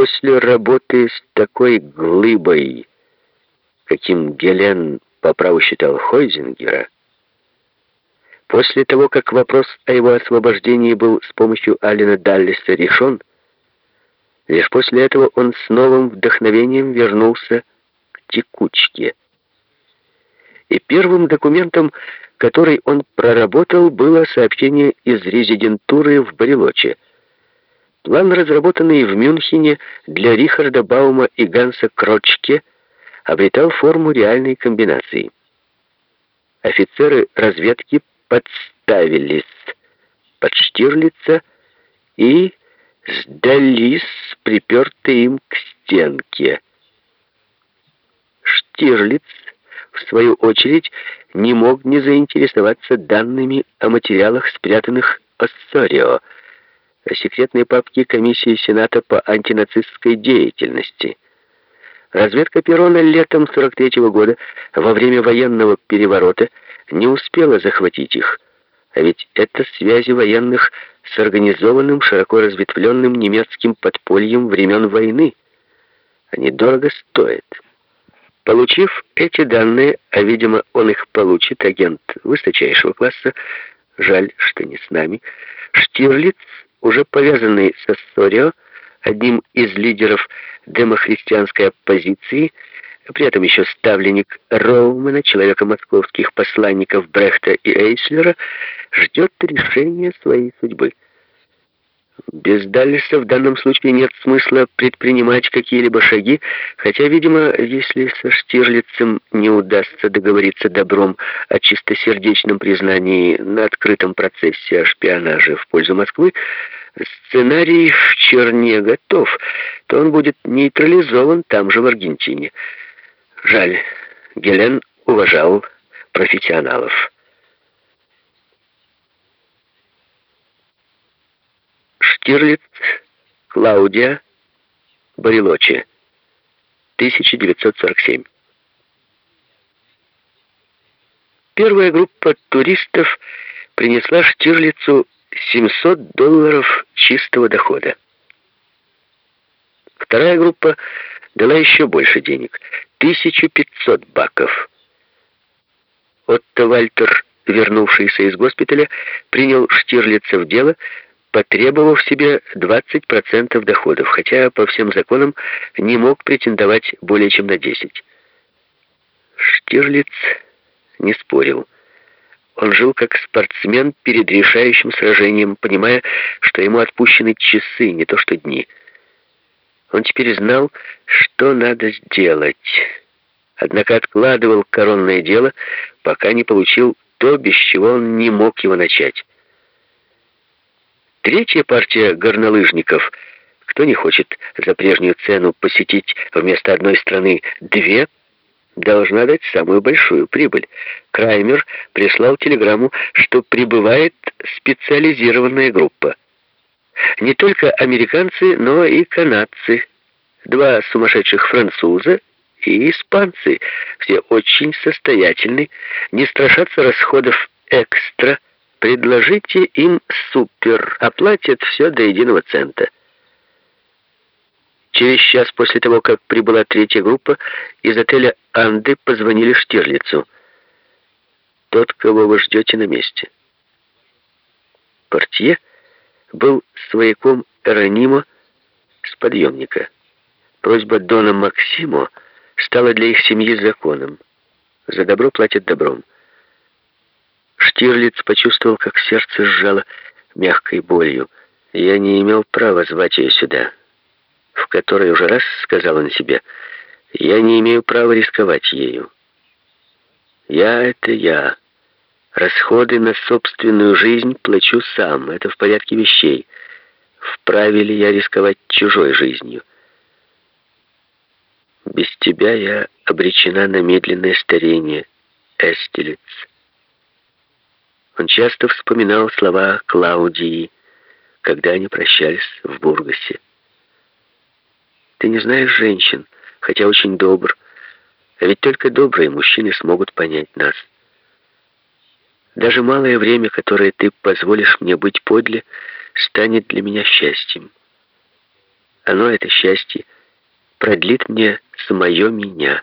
после работы с такой глыбой, каким Гелен по праву считал Хойзингера, после того, как вопрос о его освобождении был с помощью Алина Даллиса решен, лишь после этого он с новым вдохновением вернулся к текучке. И первым документом, который он проработал, было сообщение из резидентуры в Барелоче. План, разработанный в Мюнхене для Рихарда Баума и Ганса Крочке, обретал форму реальной комбинации. Офицеры разведки подставились под Штирлица и сдались, припертые им к стенке. Штирлиц в свою очередь, не мог не заинтересоваться данными о материалах, спрятанных Оссорио, о секретной папке комиссии Сената по антинацистской деятельности. Разведка Перона летом 43 -го года, во время военного переворота, не успела захватить их, а ведь это связи военных с организованным, широко разветвленным немецким подпольем времен войны. Они дорого стоят. Получив эти данные, а, видимо, он их получит, агент высочайшего класса, жаль, что не с нами, Штирлиц, уже повязанный со Сорио, одним из лидеров демохристианской оппозиции, при этом еще ставленник Роумена, человека московских посланников Брехта и Эйслера, ждет решения своей судьбы. Без Даллиса в данном случае нет смысла предпринимать какие-либо шаги, хотя, видимо, если со Штирлицем не удастся договориться добром о чистосердечном признании на открытом процессе о шпионаже в пользу Москвы, сценарий в черне готов, то он будет нейтрализован там же, в Аргентине. Жаль, Гелен уважал профессионалов. Штирлиц, Клаудия, Барилочи, 1947. Первая группа туристов принесла Штирлицу 700 долларов чистого дохода. Вторая группа дала еще больше денег — 1500 баков. Отто Вальтер, вернувшийся из госпиталя, принял Штирлица в дело — потребовав себе 20% доходов, хотя по всем законам не мог претендовать более чем на 10%. Штирлиц не спорил. Он жил как спортсмен перед решающим сражением, понимая, что ему отпущены часы, не то что дни. Он теперь знал, что надо сделать. Однако откладывал коронное дело, пока не получил то, без чего он не мог его начать. Третья партия горнолыжников, кто не хочет за прежнюю цену посетить вместо одной страны две, должна дать самую большую прибыль. Краймер прислал телеграмму, что прибывает специализированная группа. Не только американцы, но и канадцы. Два сумасшедших француза и испанцы. Все очень состоятельны, не страшатся расходов экстра, Предложите им супер, оплатят все до единого цента. Через час после того, как прибыла третья группа, из отеля «Анды» позвонили Штирлицу. «Тот, кого вы ждете на месте». Портье был свояком Эронима с подъемника. Просьба Дона Максимо стала для их семьи законом. За добро платят добром. Штирлиц почувствовал, как сердце сжало мягкой болью. Я не имел права звать ее сюда. В который уже раз сказал он себе, я не имею права рисковать ею. Я — это я. Расходы на собственную жизнь плачу сам. Это в порядке вещей. Вправе ли я рисковать чужой жизнью? Без тебя я обречена на медленное старение, Эстелец. Он часто вспоминал слова Клаудии, когда они прощались в Бургасе. «Ты не знаешь женщин, хотя очень добр, а ведь только добрые мужчины смогут понять нас. Даже малое время, которое ты позволишь мне быть подле, станет для меня счастьем. Оно, это счастье, продлит мне самое меня.